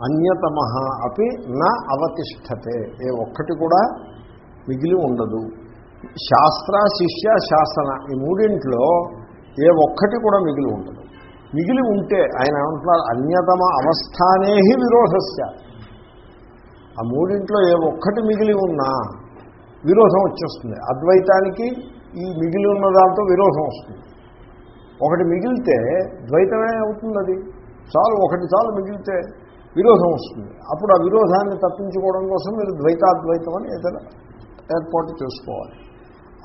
అన్యతమ అపి నా అవతిష్టతే ఏ ఒక్కటి కూడా మిగిలి ఉండదు. శాస్త్ర శిష్య శాసన ఈ మూడింట్లో ఏ ఒక్కటి కూడా మిగిలి ఉండదు. మిగిలి ఉంటే ఆయన ఏమంటున్నారు? అన్యతమ అవస్థానేహి విరోధస్య. ఆ మూడింట్లో ఏ ఒక్కటి మిగిలి ఉన్నా విరోధం వచ్చేస్తుంది. అద్వైతానికి ఈ మిగిలి ఉన్న దాంతో విరోధం వస్తుంది. ఒకటి మిగిలితే ద్వైతమే అవుతుంది అది చాలు ఒకటి చాలు మిగిలితే విరోధం వస్తుంది. అప్పుడు ఆ విరోధాన్ని తప్పించుకోవడం కోసం మీరు ద్వైతాద్వైతం అని ఏదైనా ఏర్పాటు చేసుకోవాలి.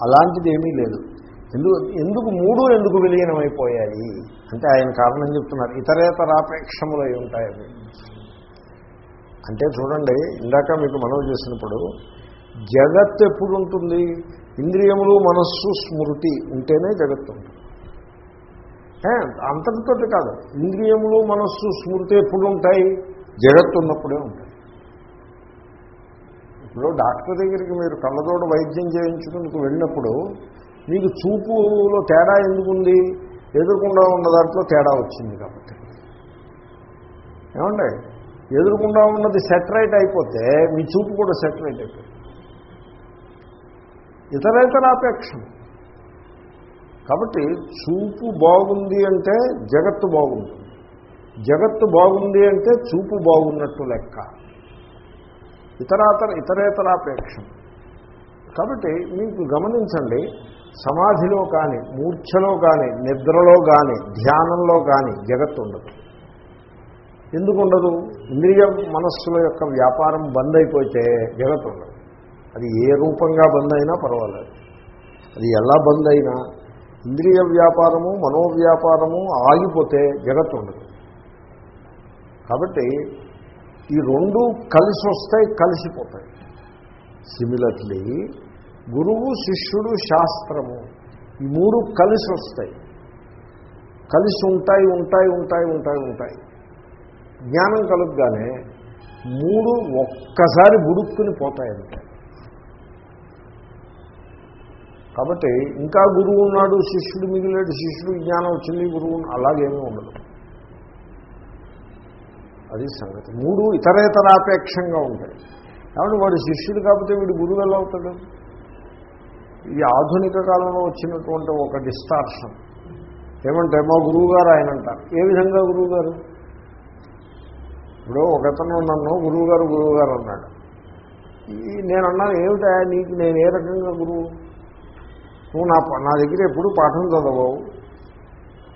అలాంటిది ఏమీ లేదు. ఎందుకు ఎందుకు మూడు ఎందుకు విలీనమైపోయాయి? అంటే ఆయన కారణం చెప్తున్నారు. ఇతరేతరాపేక్షములై ఉంటాయి అవి. అంటే చూడండి ఇందాక మీకు మనవి చేసినప్పుడు జగత్ ఎప్పుడు ఉంటుంది ఇంద్రియములు మనస్సు స్మృతి ఉంటేనే జగత్తు ఉంటుంది. అంతటితోటి కాదు. ఇంద్రియములు మనస్సు స్మృతి ఎప్పుడు ఉంటాయి జగత్తు ఉన్నప్పుడే ఉంటుంది. ఇప్పుడు డాక్టర్ దగ్గరికి మీరు కళ్ళతోట వైద్యం చేయించుకుని వెళ్ళినప్పుడు మీకు చూపులో తేడా ఎందుకుంది? ఎదురుకుండా ఉన్న దాంట్లో తేడా వచ్చింది కాబట్టి. ఏమండి? ఎదురుకుండా ఉన్నది సెటరైట్ అయిపోతే మీ చూపు కూడా సెటరైట్ అయిపోయింది ఇతరేతర అపేక్ష. కాబట్టి చూపు బాగుంది అంటే జగత్తు బాగుంది. జగత్తు బాగుంది అంటే చూపు బాగున్నట్టు లెక్క. ఇతరాతర ఇతరేతరాపేక్ష కాబట్టి మీకు గమనించండి సమాధిలో కానీ మూర్ఛలో కానీ నిద్రలో కానీ ధ్యానంలో కానీ జగత్తు ఉండదు. ఎందుకు ఉండదు ఇంద్రియ మనస్సుల యొక్క వ్యాపారం బంద్ అయిపోతే జగత్ ఉండదు. అది ఏ రూపంగా బంద్ అయినా పర్వాలేదు. అది ఎలా బంద్ అయినా ఇంద్రియ వ్యాపారము మనోవ్యాపారము ఆగిపోతే జగత్తు ఉండదు. కాబట్టి ఈ రెండు కలిసి వస్తాయి కలిసిపోతాయి. సిమిలర్లీ గురువు శిష్యుడు శాస్త్రము ఈ మూడు కలిసి వస్తాయి కలిసి ఉంటాయి ఉంటాయి ఉంటాయి ఉంటాయి ఉంటాయి. జ్ఞానం కలుగగానే మూడు ఒక్కసారి బుడుక్కుని పోతాయి కాబట్టి ఇంకా గురువు ఉన్నాడు శిష్యుడు మిగిలాడు శిష్యుడు జ్ఞానం వచ్చింది గురువు అలాగేమీ ఉండదు. అది సంగతి. మూడు ఇతరేతరాపేక్షంగా ఉంటాయి. కాబట్టి వాడు శిష్యుడు కాకపోతే వీడు గురువు ఎలా అవుతాడు? ఇది ఆధునిక కాలంలో వచ్చినటువంటి ఒక డిస్టార్షన్ ఏమంటే మా గురువు గారు ఆయన అంటారు ఏ విధంగా గురువు గారు ఇప్పుడు ఒకతను నన్ను గురువు గారు గురువు గారు అన్నాడు. ఈ నేను అన్నాను ఏమిటా? నీకు నేను ఏ రకంగా గురువు? నువ్వు నా నా దగ్గర ఎప్పుడు పాఠం చదవవు.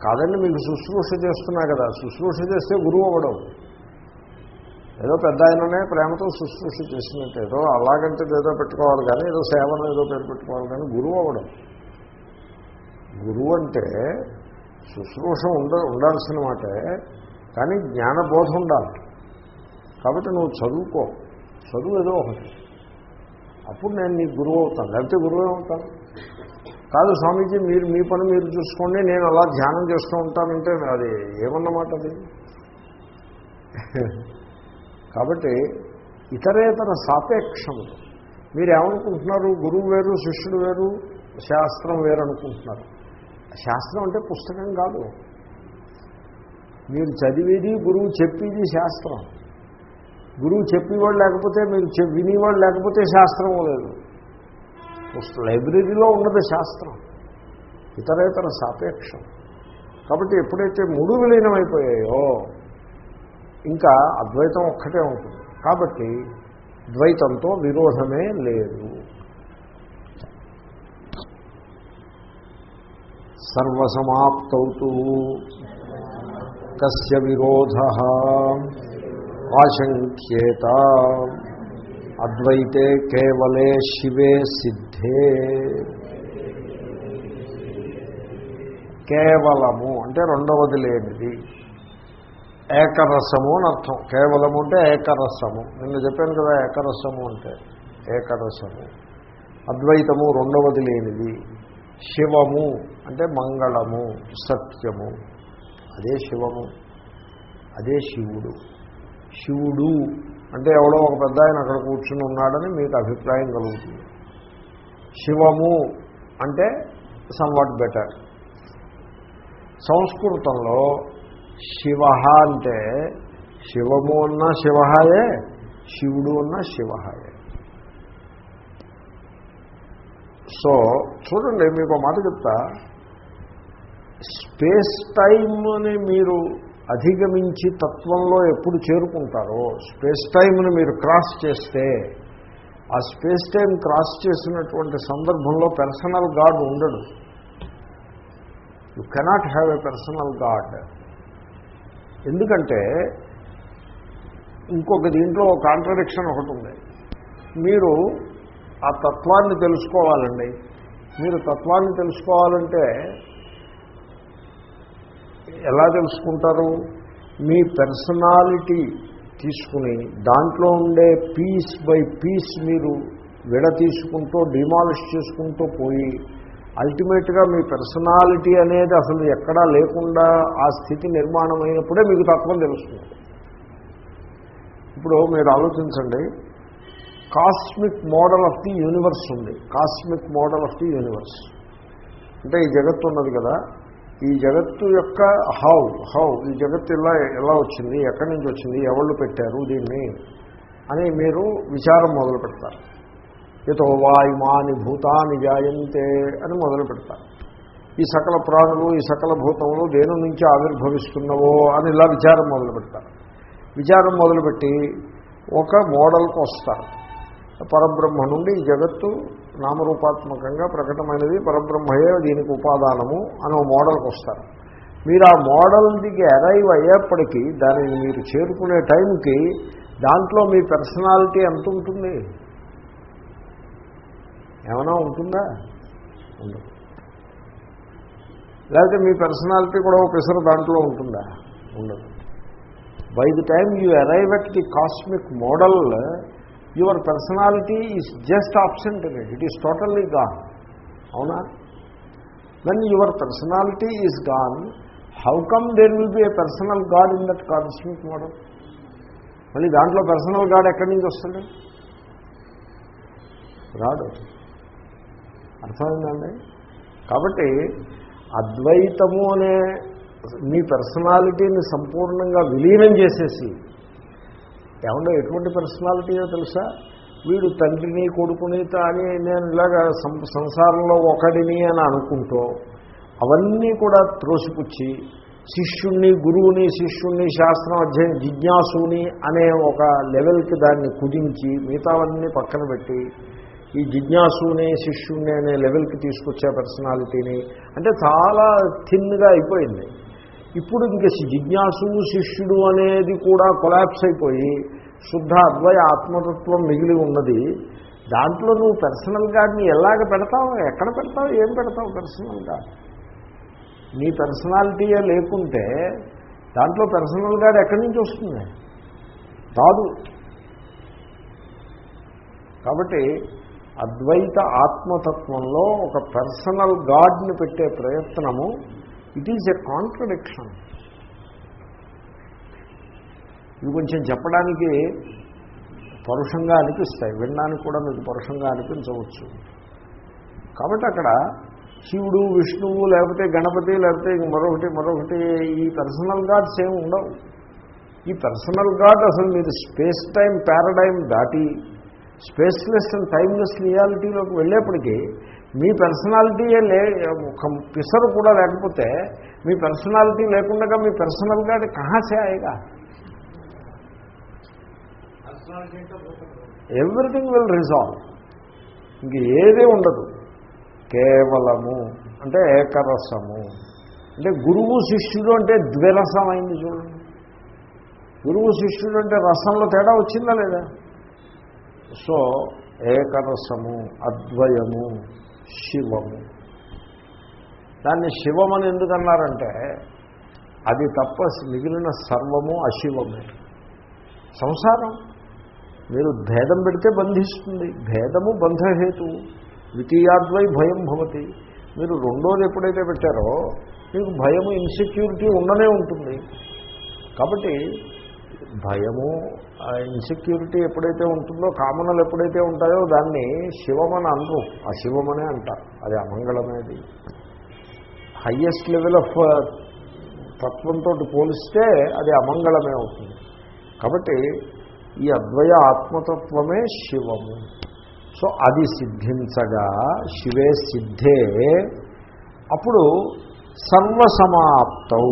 కాదండి మీకు శుశ్రూష చేస్తున్నా కదా. శుశ్రూష చేస్తే గురువు అవ్వడం. ఏదో పెద్ద ఆయననే ప్రేమతో శుశ్రూష చేసినట్టు ఏదో అలాగంటే ఏదో పెట్టుకోవాలి కానీ ఏదో సేవను ఏదో పేరు పెట్టుకోవాలి కానీ గురువు అవ్వడం. గురువు అంటే శుశ్రూష ఉండ ఉండాల్సిన మాటే కానీ జ్ఞానబోధ ఉండాలి. కాబట్టి నువ్వు చదువుకో. చదువు ఏదో ఒకటి. అప్పుడు నేను నీకు గురువు అవుతాను. లేకపోతే గురువు అవుతాను కాదు స్వామీజీ మీరు మీ పని మీరు చూసుకోండి నేను అలా ధ్యానం చేస్తూ ఉంటానంటే అది ఏమన్నమాట అది? కాబట్టి ఇతరేతర సాపేక్షములు. మీరు ఏమనుకుంటున్నారు గురువు వేరు శిష్యుడు వేరు శాస్త్రం వేరు అనుకుంటున్నారు శాస్త్రం అంటే పుస్తకం కాదు. మీరు చదివేది గురువు చెప్పేది శాస్త్రం. గురువు చెప్పేవాడు లేకపోతే మీరు చె- వినేవాడు లేకపోతే శాస్త్రం లేదు. లైబ్రరీలో ఉన్నది శాస్త్రం. ఇతరేతర సాపేక్షం. కాబట్టి ఎప్పుడైతే మూడు విలీనమైపోయాయో ఇంకా అద్వైతం ఒక్కటే ఉంటుంది. కాబట్టి ద్వైతంతో విరోధమే లేదు. సర్వసమాప్తౌతూ. కస్య విరోధ. ఆశంక్యేత. అద్వైతే కేవలే శివే సిద్ధే. కేవలము అంటే రెండవది లేనిది. ఏకరసము అని అర్థం. కేవలము అంటే ఏకరసము. నిన్న చెప్పాను కదా ఏకరసము అంటే ఏకరసము. అద్వైతము రెండవది లేనిది. శివము అంటే మంగళము సత్యము. అదే శివము. అదే శివుడు. శివుడు అంటే ఎవడో ఒక పెద్ద ఆయన అక్కడ కూర్చుని ఉన్నాడని మీకు అభిప్రాయం కలుగుతుంది. శివము అంటే సమ్వాట్ బెటర్ సంస్కృతంలో శివ అంటే శివము అన్నా శివహాయే శివుడు అన్నా శివహాయే. సో చూడండి మీకు మాట చెప్తా. స్పేస్ టైమ్ని మీరు అధిగమించి తత్వంలో ఎప్పుడు చేరుకుంటారో స్పేస్ టైంని మీరు క్రాస్ చేస్తే ఆ స్పేస్ టైం క్రాస్ చేసినటువంటి సందర్భంలో పర్సనల్ గాడ్ ఉండడు. You cannot have a personal god ఎందుకంటే ఇంకొక దీంట్లో కాంట్రడిక్షన్ ఒకటి ఉంది. మీరు ఆ తత్వాన్ని తెలుసుకోవాలండి. మీరు తత్వాన్ని తెలుసుకోవాలంటే ఎలా తెలుసుకుంటారు? మీ పర్సనాలిటీ తీసుకుని దాంట్లో ఉండే పీస్ బై పీస్ మీరు విడ తీసుకుంటూ డిమాలిష్ చేసుకుంటూ పోయి అల్టిమేట్గా మీ పర్సనాలిటీ అనేది అసలు ఎక్కడా లేకుండా ఆ స్థితి నిర్మాణం అయినప్పుడే మీకు తత్వం తెలుస్తుంది. ఇప్పుడు మీరు ఆలోచించండి cosmic model of the universe ఉంది. Cosmic model of the universe. అంటే ఈ జగత్తు ఉన్నది కదా ఈ జగత్తు యొక్క హౌ హౌ ఈ జగత్తు ఇలా ఎలా వచ్చింది ఎక్కడి నుంచి వచ్చింది ఎవళ్ళు పెట్టారు దీన్ని అని మీరు విచారం మొదలు పెడతారు ఇతో వాయుమాని భూతాని జాయంతే అని మొదలు పెడతారు. ఈ సకల ప్రాణులు ఈ సకల భూతములు దేని నుంచి ఆవిర్భవిస్తున్నవో అని ఇలా విచారం మొదలు పెడతారు. విచారం మొదలుపెట్టి ఒక మోడల్కి వస్తారు. పరబ్రహ్మ నుండి ఈ జగత్తు నామరూపాత్మకంగా ప్రకటమైనది పరబ్రహ్మయే దీనికి ఉపాదానము అని ఒక మోడల్కి వస్తారు. మీరు ఆ మోడల్ దిగి అరైవ్ అయ్యేప్పటికీ దానిని మీరు చేరుకునే టైంకి దాంట్లో మీ పర్సనాలిటీ ఎంత ఉంటుంది ఏమైనా ఉంటుందా? ఉండదు. లేకపోతే మీ పర్సనాలిటీ కూడా ఒక పిసరు దాంట్లో ఉంటుందా? ఉండదు. By the time you arrive at the cosmic model your personality is just absent it it is totally gone అవునా? When your personality is gone how come there will be a personal god in that cosmic model మళ్ళీ దాంట్లో personal God ఎక్కడి నుంచి వస్తుంది రాడు. అర్థమైందండి? కాబట్టి అద్వైతము అనే మీ పర్సనాలిటీని సంపూర్ణంగా విలీనం చేసేసి ఏమన్నా ఎటువంటి పర్సనాలిటీయో తెలుసా? వీడు తండ్రిని కొడుకుని అని నేను ఇలాగా సంసారంలో ఒకడిని అని అనుకుంటూ అవన్నీ కూడా త్రోసిపుచ్చి శిష్యుణ్ణి గురువుని శిష్యుణ్ణి శాస్త్రం అధ్యయనం జిజ్ఞాసుని అనే ఒక లెవెల్కి దాన్ని కుదించి మిగతావన్నీ పక్కన పెట్టి ఈ జిజ్ఞాసుని శిష్యుణ్ణి అనే లెవెల్కి తీసుకొచ్చే పర్సనాలిటీని అంటే చాలా థిన్గా అయిపోయింది. ఇప్పుడు ఇంక జిజ్ఞాసు శిష్యుడు అనేది కూడా కొలాప్స్ అయిపోయి శుద్ధ అద్వయ ఆత్మతత్వం మిగిలి ఉన్నది. దాంట్లో నువ్వు పర్సనల్ గార్డ్ని ఎలాగ పెడతావు ఎక్కడ పెడతావు ఏం పెడతావు పర్సనల్ గార్డ్ నీ పర్సనాలిటీయే లేకుంటే దాంట్లో పర్సనల్ గార్డ్ ఎక్కడి నుంచి వస్తుంది? రాదు కాబట్టి అద్వైత ఆత్మతత్వంలో ఒక పర్సనల్ గాడ్ని పెట్టే ప్రయత్నము ఇట్ ఈజ్ ఎ కాంట్రడిక్షన్ ఇవి కొంచెం చెప్పడానికి పరుషంగా అనిపిస్తాయి వినడానికి కూడా మీకు పరుషంగా అనిపించవచ్చు. కాబట్టి అక్కడ శివుడు విష్ణువు లేకపోతే గణపతి లేకపోతే మరొకటి మరొకటి ఈ పర్సనల్ గాడ్స్ ఏమి ఉండవు. ఈ పర్సనల్ గాడ్ అసలు మీరు స్పేస్ టైం పారాడైమ్ దాటి స్పేస్లెస్ అండ్ టైమ్లెస్ రియాలిటీలోకి వెళ్ళేప్పటికీ మీ పర్సనాలిటీయే లే ఒక పిసరు కూడా లేకపోతే మీ పర్సనాలిటీ లేకుండా మీ పర్సనల్ గాడ్ కహాసే ఆయేగా ఎవ్రీథింగ్ విల్ రిజాల్వ్. ఇంక ఏదే ఉండదు. కేవలము అంటే ఏకరసము. అంటే గురువు శిష్యుడు అంటే ద్విరసం అయింది చూడండి. గురువు శిష్యుడు అంటే రసంలో తేడా వచ్చిందా లేదా? సో ఏకరసము అద్వయము శివము. దాన్ని శివమని ఎందుకన్నారంటే అది తప్ప మిగిలిన సర్వము అశివమే. సంసారం మీరు భేదం పెడితే బంధిస్తుంది. భేదము బంధహేతు ద్వితీయాద్వై భయం భవతి. మీరు రెండోది ఎప్పుడైతే పెట్టారో మీకు భయము ఇన్సెక్యూరిటీ ఉండనే ఉంటుంది. కాబట్టి భయము ఇన్సెక్యూరిటీ ఎప్పుడైతే ఉంటుందో కామనలు ఎప్పుడైతే ఉంటాయో దాన్ని శివమని అనరు. శివమనే అంటారు అది అమంగళమేది హయ్యెస్ట్ లెవెల్ ఆఫ్ uh, తత్వంతో పోలిస్తే అది అమంగళమే అవుతుంది. కాబట్టి ఈ అద్వయ ఆత్మతత్వమే శివము. సో అది సిద్ధించగా శివే సిద్ధే. అప్పుడు సర్వసమాప్తౌ.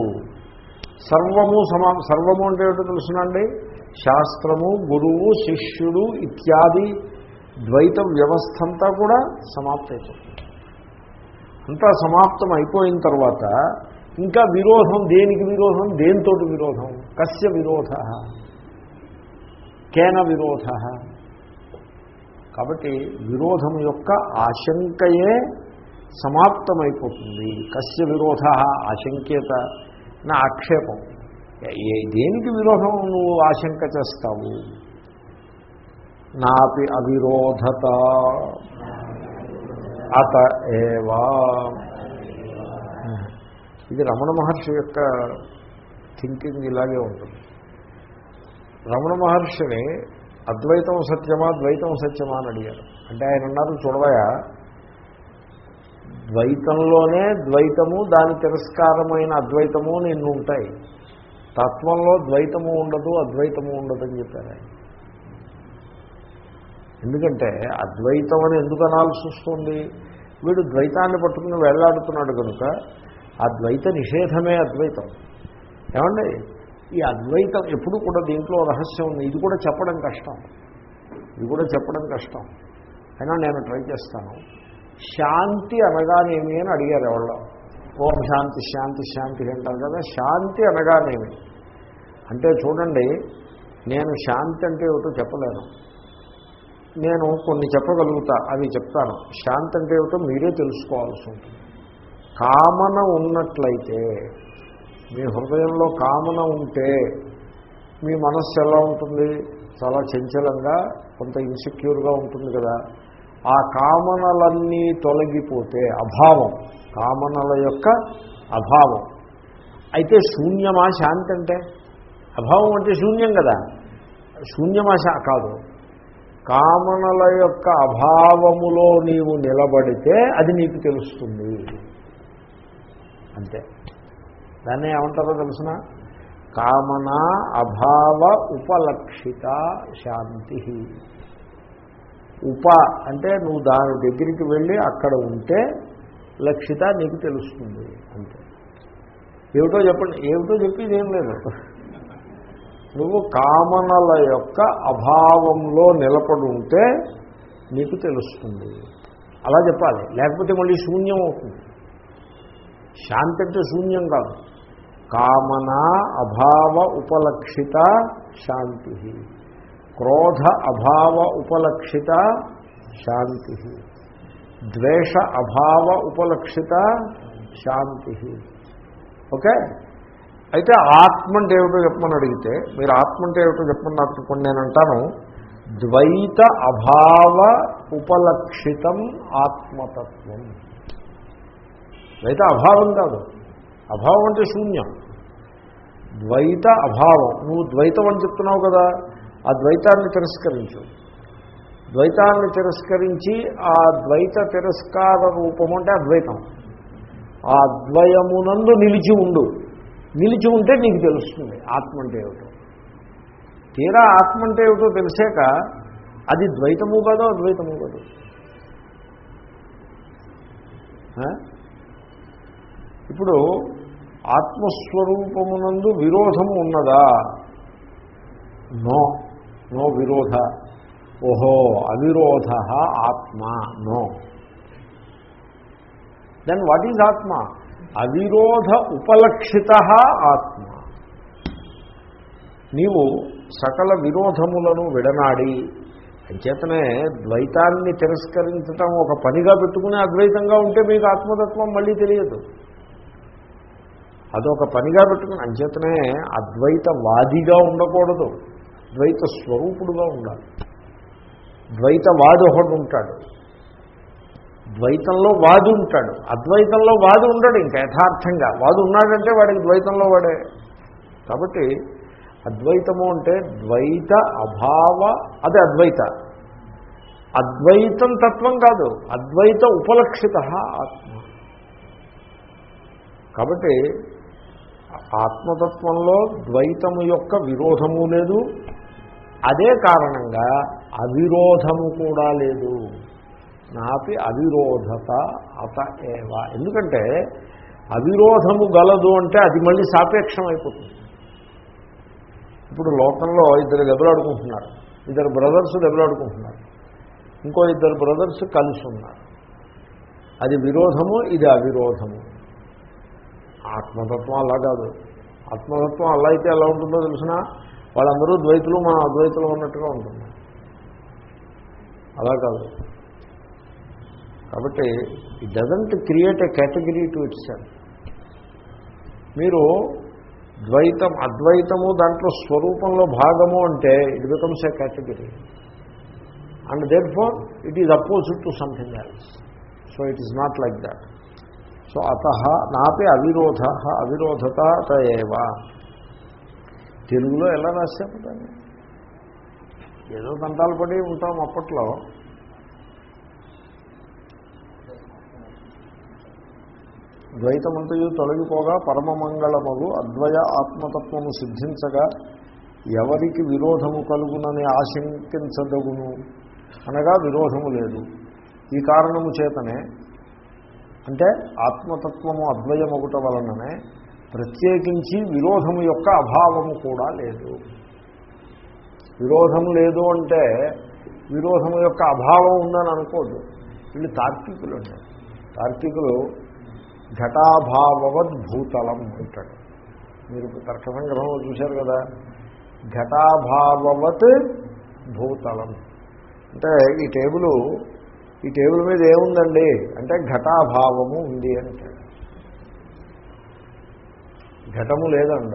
సర్వము సమా సర్వము అంటే ఏమిటో తెలుసునండి శాస్త్రము గురువు శిష్యుడు ఇత్యాది ద్వైత వ్యవస్థ అంతా కూడా సమాప్తమైపోతుంది అంతా సమాప్తం అయిపోయిన తర్వాత ఇంకా విరోధం దేనికి విరోధం? దేనితోటి విరోధం? కస్య విరోధ కేన విరోధ. కాబట్టి విరోధం యొక్క ఆశంకయే సమాప్తమైపోతుంది. కస్య విరోధ ఆశంకేత నా ఆక్షేపం. ఏ- దేనికి విరోధం నువ్వు ఆశంక చేస్తావు? నాపి అవిరోధత. అత ఏవా. ఇది రమణ మహర్షి యొక్క థింకింగ్ ఇలాగే ఉంటుంది. రమణ మహర్షిని అద్వైతం సత్యమా ద్వైతం సత్యమా అని అడిగారు. అంటే ఆయన అన్నారు చూడవయా ద్వైతంలోనే ద్వైతము దాని తిరస్కారమైన అద్వైతము నిన్ను ఉంటాయి. తత్వంలో ద్వైతము ఉండదు అద్వైతము ఉండదు అని చెప్పారు ఆయన. ఎందుకంటే అద్వైతం అని ఎందుకు అనాల్సి వస్తుంది? వీడు ద్వైతాన్ని పట్టుకుని వెళ్ళాడుతున్నాడు కనుక ఆ ద్వైత నిషేధమే అద్వైతం. ఏమండి? ఈ అద్వైతం ఎప్పుడు కూడా దీంట్లో రహస్యం ఉంది. ఇది కూడా చెప్పడం కష్టం. ఇది కూడా చెప్పడం కష్టం. అయినా నేను ట్రై చేస్తాను. శాంతి అనగానేమి అని అడిగారు ఎవరో. ఓం శాంతి శాంతి శాంతి అంటారు కదా. శాంతి అనగానేమి? అంటే చూడండి నేను శాంతి అంటే ఏమిటో చెప్పలేను. నేను కొన్ని చెప్పగలుగుతా అవి చెప్తాను. శాంతి అంటే ఏమిటో మీరే తెలుసుకోవాల్సి ఉంటుంది. కామన ఉన్నట్లయితే మీ హృదయంలో కామన ఉంటే మీ మనస్సు ఎలా ఉంటుంది? చాలా చంచలంగా కొంత ఇన్సెక్యూర్గా ఉంటుంది కదా. ఆ కామనలన్నీ తొలగిపోతే అభావం కామనల యొక్క అభావం. అయితే శూన్యమా శాంతి అంటే? అభావం అంటే శూన్యం కదా. శూన్యమాశ కాదు. కామనల యొక్క అభావములో నీవు నిలబడితే అది నీకు తెలుస్తుంది. అంతే. దాన్ని ఏమంటారో తెలుసిన? కామన అభావ ఉపలక్షిత శాంతి. ఉప అంటే నువ్వు దాని దగ్గరికి వెళ్ళి అక్కడ ఉంటే లక్షిత నీకు తెలుస్తుంది. అంతే. ఏమిటో చెప్పండి. ఏమిటో చెప్పేది ఏం లేదు. నువ్వు కామనల యొక్క అభావంలో నిలబడి ఉంటే నీకు తెలుస్తుంది. అలా చెప్పాలి. లేకపోతే మళ్ళీ శూన్యం అవుతుంది. శాంతి అంటే శూన్యం కాదు. కామన అభావ ఉపలక్షిత శాంతి. క్రోధ అభావ ఉపలక్షిత శాంతి. ద్వేష అభావ ఉపలక్షిత శాంతి. ఓకే? అయితే ఆత్మ అంటే ఏమిటో చెప్పమని అడిగితే మీరు ఆత్మ అంటే ఏమిటో చెప్పమని నాకు నేను అంటాను ద్వైత అభావ ఉపలక్షితం ఆత్మతత్వం. ద్వైత అభావం కాదు. అభావం అంటే శూన్యం. ద్వైత అభావం. నువ్వు ద్వైతం అని చెప్తున్నావు కదా ఆ ద్వైతాన్ని తిరస్కరించు. ద్వైతాన్ని తిరస్కరించి ఆ ద్వైత తిరస్కార రూపం అంటే అద్వైతం. ఆ అద్వయమునందు నిలిచి ఉండు. నిలిచి ఉంటే నీకు తెలుస్తుంది ఆత్మ అంటే ఏమిటో. తీరా ఆత్మ అంటే ఏమిటో తెలిసాక అది ద్వైతము కాదు అద్వైతము కాదు. ఇప్పుడు ఆత్మస్వరూపమునందు విరోధము ఉన్నదా? నో. నో విరోధ. ఓహో అవిరోధ ఆత్మ. నో. దెన్ వాట్ ఈజ్ ఆత్మ? అవిరోధ ఉపలక్షిత ఆత్మ. నీవు సకల విరోధములను విడనాడి అంచేతనే ద్వైతాన్ని తిరస్కరించటం ఒక పనిగా పెట్టుకుని అద్వైతంగా ఉంటే మీకు ఆత్మతత్వం మళ్ళీ తెలియదు. అదొక పనిగా పెట్టుకుని అంచేతనే అద్వైతవాదిగా ఉండకూడదు. ద్వైత స్వరూపుడుగా ఉండాలి. ద్వైతవాది ఒకడు ఉంటాడు. ద్వైతంలో వాది ఉంటాడు. అద్వైతంలో వాది ఉండడు ఇంకా యథార్థంగా. వాది ఉన్నాడంటే వాడికి ద్వైతంలో వాడే. కాబట్టి అద్వైతము అంటే ద్వైత అభావ అదే అద్వైత. అద్వైతం తత్వం కాదు అద్వైత ఉపలక్షిత ఆత్మ. కాబట్టి ఆత్మతత్వంలో ద్వైతము యొక్క విరోధము లేదు. అదే కారణంగా అవిరోధము కూడా లేదు. నాపి అవిరోధత అత ఏవ. ఎందుకంటే అవిరోధము గలదు అంటే అది మళ్ళీ సాపేక్షం అయిపోతుంది. ఇప్పుడు లోకంలో ఇద్దరు దెబ్బలాడుకుంటున్నారు. ఇద్దరు బ్రదర్స్ దెబ్బలాడుకుంటున్నారు. ఇంకో ఇద్దరు బ్రదర్స్ కలిసి ఉన్నారు. అది విరోధము ఇది అవిరోధము. ఆత్మతత్వం అలా కాదు. ఆత్మతత్వం అలా అయితే ఎలా ఉంటుందో తెలిసిన? వాళ్ళందరూ ద్వైతులు మన అద్వైతులు ఉన్నట్టుగా ఉంటుంది అలా కాదు. కాబట్టి it doesn't create a category to its మీరు ద్వైతం అద్వైతము దాంట్లో స్వరూపంలో భాగము అంటే it becomes a category and therefore it is opposite to something else so it is not like that so అత నాపి అవిరోధ అవిరోధత ఏవా తెలుగులో ఎలా రాశాము దాన్ని? ఏదో దంతాలు పడి ఉంటాం అప్పట్లో. ద్వైతమంతయు తొలగిపోగా పరమమంగళమగు అద్వయ ఆత్మతత్వము సిద్ధించగా ఎవరికి విరోధము కలుగునని ఆశంకించదగును. అనగా విరోధము లేదు. ఈ కారణము చేతనే అంటే ఆత్మతత్వము అద్వయమొకట వలననే ప్రత్యేకించి విరోధము యొక్క అభావము కూడా లేదు. విరోధము లేదు అంటే విరోధము యొక్క అభావం ఉందని అనుకోద్దు. వీళ్ళు తార్కికులు అంటే తార్కికులు ఘటాభావవద్ భూతలం అంటాడు. మీరు తర్క సంగ్రహంలో చూశారు కదా ఘటాభావవత్ భూతలం. అంటే ఈ టేబుల్ ఈ టేబుల్ మీద ఏముందండి? అంటే ఘటాభావము ఉంది అంటాడు. ఘటము లేదండ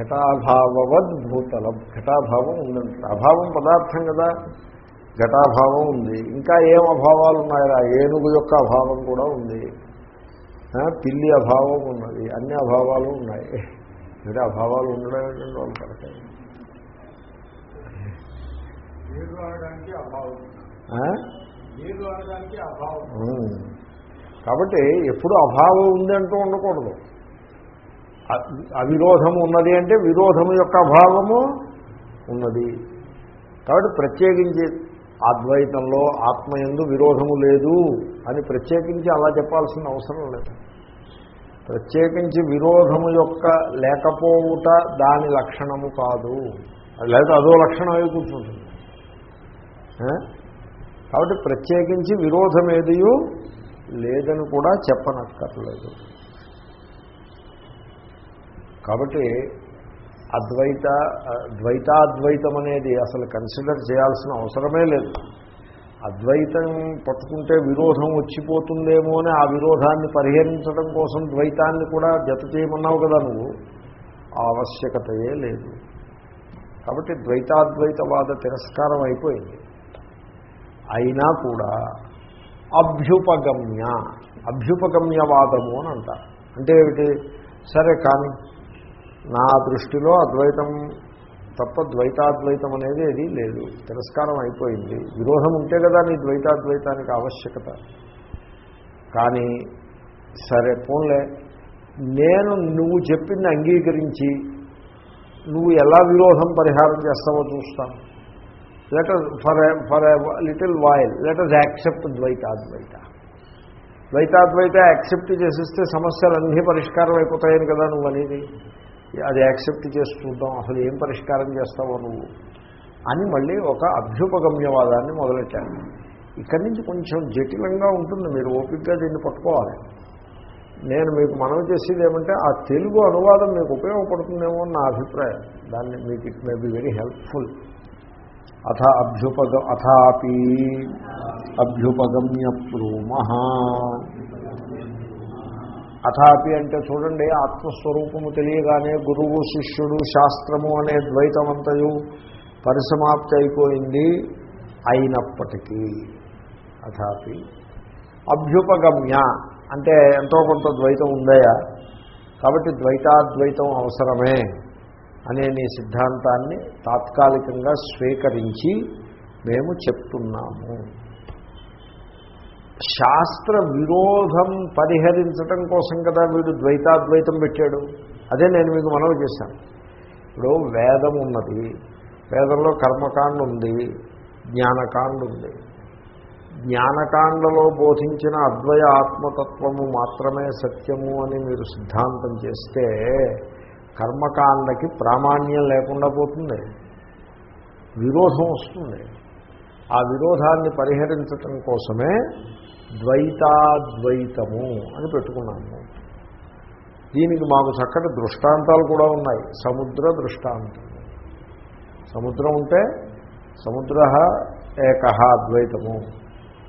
ఘటాభావవద్ భూతలం ఘటాభావం ఉందంటాడు అభావం పదార్థం కదా. ఘటాభావం ఉంది. ఇంకా ఏం అభావాలు ఉన్నాయా ఏనుగు యొక్క అభావం కూడా ఉంది. పిల్లి అభావం ఉన్నది. అన్ని అభావాలు ఉన్నాయి. అంటే అభావాలు ఉండడం ఏంటంటే వాళ్ళు పడతాయి. కాబట్టి ఎప్పుడు అభావం ఉంది అంటూ ఉండకూడదు. అవిరోధము ఉన్నది అంటే విరోధము యొక్క అభావము ఉన్నది. కాబట్టి ప్రత్యేకించి అద్వైతంలో ఆత్మయందు విరోధము లేదు అని ప్రత్యేకించి అలా చెప్పాల్సిన అవసరం లేదు. ప్రత్యేకించి విరోధము యొక్క లేకపోవుట దాని లక్షణము కాదు. లేదా అదో లక్షణం అయి కూర్చుంటుంది. కాబట్టి ప్రత్యేకించి విరోధం ఏదియూ లేదని కూడా చెప్పనక్కర్లేదు. కాబట్టి అద్వైత ద్వైతాద్వైతం అనేది అసలు కన్సిడర్ చేయాల్సిన అవసరమే లేదు. అద్వైతం పట్టుకుంటే విరోధం వచ్చిపోతుందేమో అని ఆ విరోధాన్ని పరిహరించడం కోసం ద్వైతాన్ని కూడా జత చేయమన్నావు కదా నువ్వు. ఆవశ్యకతయే లేదు. కాబట్టి ద్వైతాద్వైతవాద తిరస్కారం అయిపోయింది. అయినా కూడా అభ్యుపగమ్య అభ్యుపగమ్యవాదము అని అంటారు. అంటే ఏమిటి? సరే కానీ నా దృష్టిలో అద్వైతం తప్ప ద్వైతాద్వైతం అనేది ఏది లేదు. తిరస్కారం అయిపోయింది. విరోధం ఉంటే కదా నీ ద్వైతాద్వైతానికి ఆవశ్యకత. కానీ సరే పోన్లే. నేను నువ్వు చెప్పింది అంగీకరించి నువ్వు ఎలా విరోధం పరిహారం చేస్తావో చూస్తాను let for for little while let us accept Dvaitadvaita. Dvaitadvaita accept చేసిస్తే సమస్యలన్నీ పరిష్కారం అయిపోతాయని కదా నువ్వు అనేది. అది యాక్సెప్ట్ చేసి చూద్దాం అసలు ఏం పరిష్కారం చేస్తావో నువ్వు అని మళ్ళీ ఒక అభ్యుపగమ్యవాదాన్ని మొదలెట్టాను ఇక్కడి నుంచి కొంచెం జటిలంగా ఉంటుంది మీరు ఓపికగా దీన్ని పట్టుకోవాలి. నేను మీకు మనవి చేసేది ఏమంటే ఆ తెలుగు అనువాదం మీకు ఉపయోగపడుతుందేమో నా అభిప్రాయం. దాన్ని మీకు it may be very helpful. అథ అభ్యుపగ అథాపి అభ్యుపగమ్య ప్రోమ అథాపి అంటే చూడండి ఆత్మస్వరూపము తెలియగానే గురువు శిష్యుడు శాస్త్రము అనే ద్వైతమంతయు పరిసమాప్తి అయిపోయింది అయినప్పటికీ. అథాపి అభ్యుపగమ్య అంటే ఎంతో కొంత ద్వైతం ఉందయా? కాబట్టి ద్వైతాద్వైతం అవసరమే అనే నీ సిద్ధాంతాన్ని తాత్కాలికంగా స్వీకరించి మేము చెప్తున్నాము. శాస్త్ర విరోధం పరిహరించటం కోసం కదా వీడు ద్వైతాద్వైతం పెట్టాడు. అదే నేను మీకు మనవి చేశాను. ఇప్పుడు వేదం ఉన్నది. వేదంలో కర్మకాండ ఉంది. జ్ఞానకాండ ఉంది జ్ఞానకాండలో బోధించిన అద్వయ ఆత్మతత్వము మాత్రమే సత్యము అని మీరు సిద్ధాంతం చేస్తే కర్మకాండకి ప్రామాణ్యం లేకుండా పోతుంది. విరోధం వస్తుంది. ఆ విరోధాన్ని పరిహరించటం కోసమే ద్వైతాద్వైతము అని పెట్టుకున్నాము. దీనికి మాకు చక్కటి దృష్టాంతాలు కూడా ఉన్నాయి. సముద్ర దృష్టాంతం సముద్రం ఉంటే సముద్ర ఏక ద్వైతము.